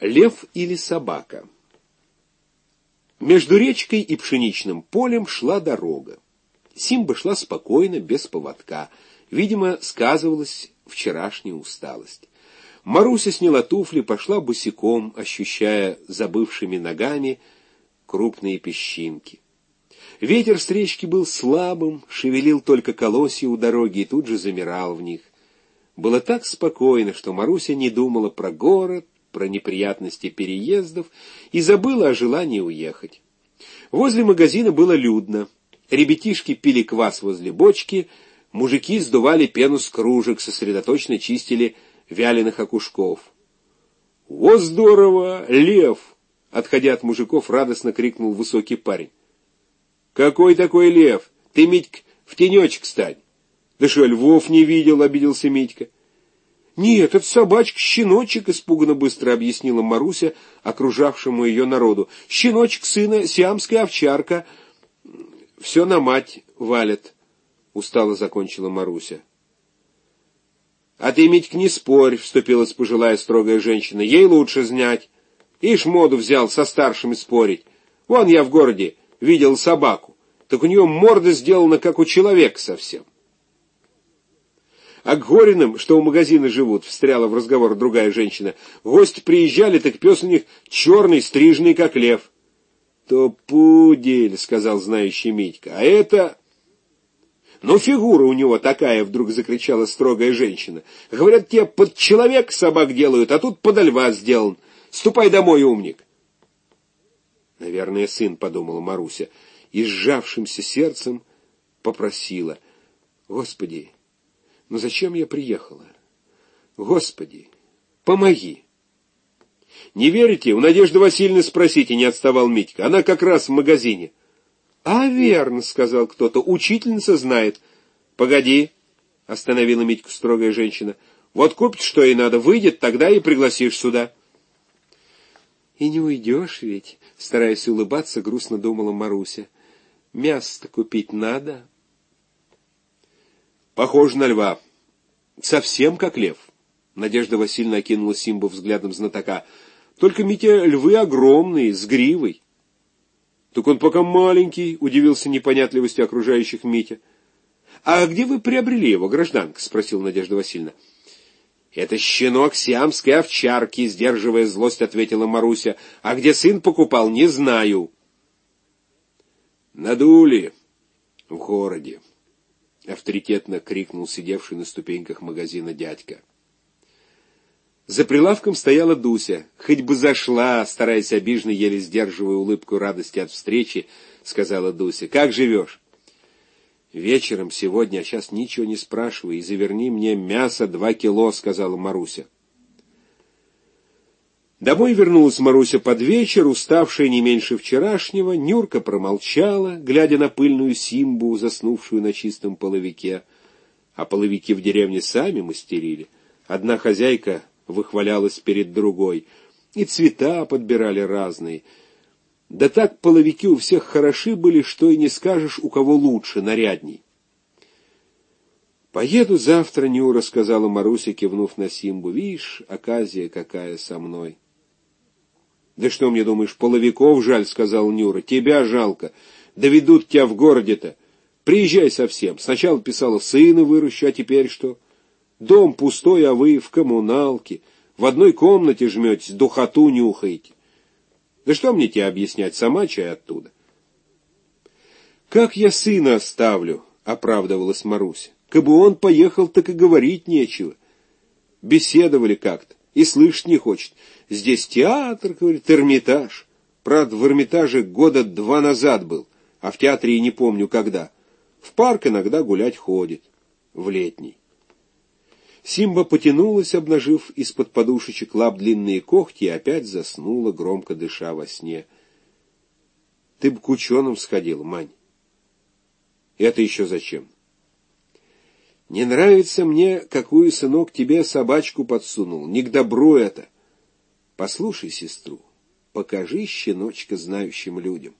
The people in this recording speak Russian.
Лев или собака? Между речкой и пшеничным полем шла дорога. Симба шла спокойно, без поводка. Видимо, сказывалась вчерашняя усталость. Маруся сняла туфли, пошла босиком, ощущая забывшими ногами крупные песчинки. Ветер с речки был слабым, шевелил только колосья у дороги и тут же замирал в них. Было так спокойно, что Маруся не думала про город, про неприятности переездов и забыла о желании уехать. Возле магазина было людно. Ребятишки пили квас возле бочки, мужики сдували пену с кружек, сосредоточенно чистили вяленых окушков. «Во здорово! Лев!» — отходя от мужиков, радостно крикнул высокий парень. «Какой такой лев? Ты, Митька, в тенечек стань!» «Да что, львов не видел?» — обиделся Митька. «Нет, это собачка-щеночек», — испуганно быстро объяснила Маруся окружавшему ее народу. «Щеночек сына, сиамская овчарка. Все на мать валит», — устало закончила Маруся. «А ты, Митька, не спорь», — вступилась пожилая строгая женщина. «Ей лучше знать. Ишь моду взял со старшими спорить. Вон я в городе видел собаку. Так у нее морда сделана, как у человека совсем». А к Гориным, что у магазина живут, встряла в разговор другая женщина. Гости приезжали, так пес у них черный, стрижный, как лев. То пудель, сказал знающий Митька. А это... «Ну, фигура у него такая!» — вдруг закричала строгая женщина. «Говорят, тебе под человек собак делают, а тут под льва сделан. Ступай домой, умник!» «Наверное, сын», — подумала Маруся, и сжавшимся сердцем попросила. «Господи, но зачем я приехала? Господи, помоги! Не верите? У Надежды Васильевны спросите, не отставал Митька. Она как раз в магазине. А, верно, сказал кто-то. Учительница знает. Погоди, остановила Митьку строгая женщина. Вот купит, что ей надо, выйдет, тогда и пригласишь сюда. И не уйдешь ведь, стараясь улыбаться, грустно думала Маруся. Мясо-то купить надо. Похоже на льва. Совсем как лев. Надежда Васильевна окинула Симбу взглядом знатока. Только, Митя, львы огромные, с гривой. Так он пока маленький, удивился непонятливости окружающих Митя. А где вы приобрели его, гражданка? спросила Надежда Васильевна. Это щенок сиамской овчарки, сдерживая злость, ответила Маруся. А где сын покупал, не знаю. Надули в городе. — авторитетно крикнул сидевший на ступеньках магазина дядька. За прилавком стояла Дуся. Хоть бы зашла, стараясь обиженно, еле сдерживая улыбку радости от встречи, сказала Дуся. «Как живешь?» «Вечером сегодня, а сейчас ничего не спрашивай, и заверни мне мясо два кило», — сказала Маруся. Домой вернулась Маруся под вечер, уставшая не меньше вчерашнего. Нюрка промолчала, глядя на пыльную симбу, заснувшую на чистом половике. А половики в деревне сами мастерили. Одна хозяйка выхвалялась перед другой. И цвета подбирали разные. Да так половики у всех хороши были, что и не скажешь, у кого лучше, нарядней. «Поеду завтра, Нюра», — сказала Маруся, кивнув на Симбу. «Видишь, оказия какая со мной». Да что мне думаешь, половиков жаль, сказал Нюра. Тебя жалко. Доведут тебя в городе-то. Приезжай совсем. Сначала писала сына выращу, а теперь что? Дом пустой, а вы в коммуналке. В одной комнате жметесь, духоту нюхаете. Да что мне тебе объяснять, сама чай оттуда? Как я сына оставлю, оправдывалась Маруся. Кабы он поехал, так и говорить нечего. Беседовали как-то, и слышать не хочет. Здесь театр, говорит, Эрмитаж. Правда, в Эрмитаже года два назад был, а в театре и не помню когда. В парк иногда гулять ходит, в летний. Симба потянулась, обнажив из-под подушечек лап длинные когти, и опять заснула, громко дыша во сне. Ты бы к ученым сходил, Мань. Это еще зачем? Не нравится мне, какую сынок тебе собачку подсунул. Не к добру это. Послушай сестру, покажи щеночка знающим людям.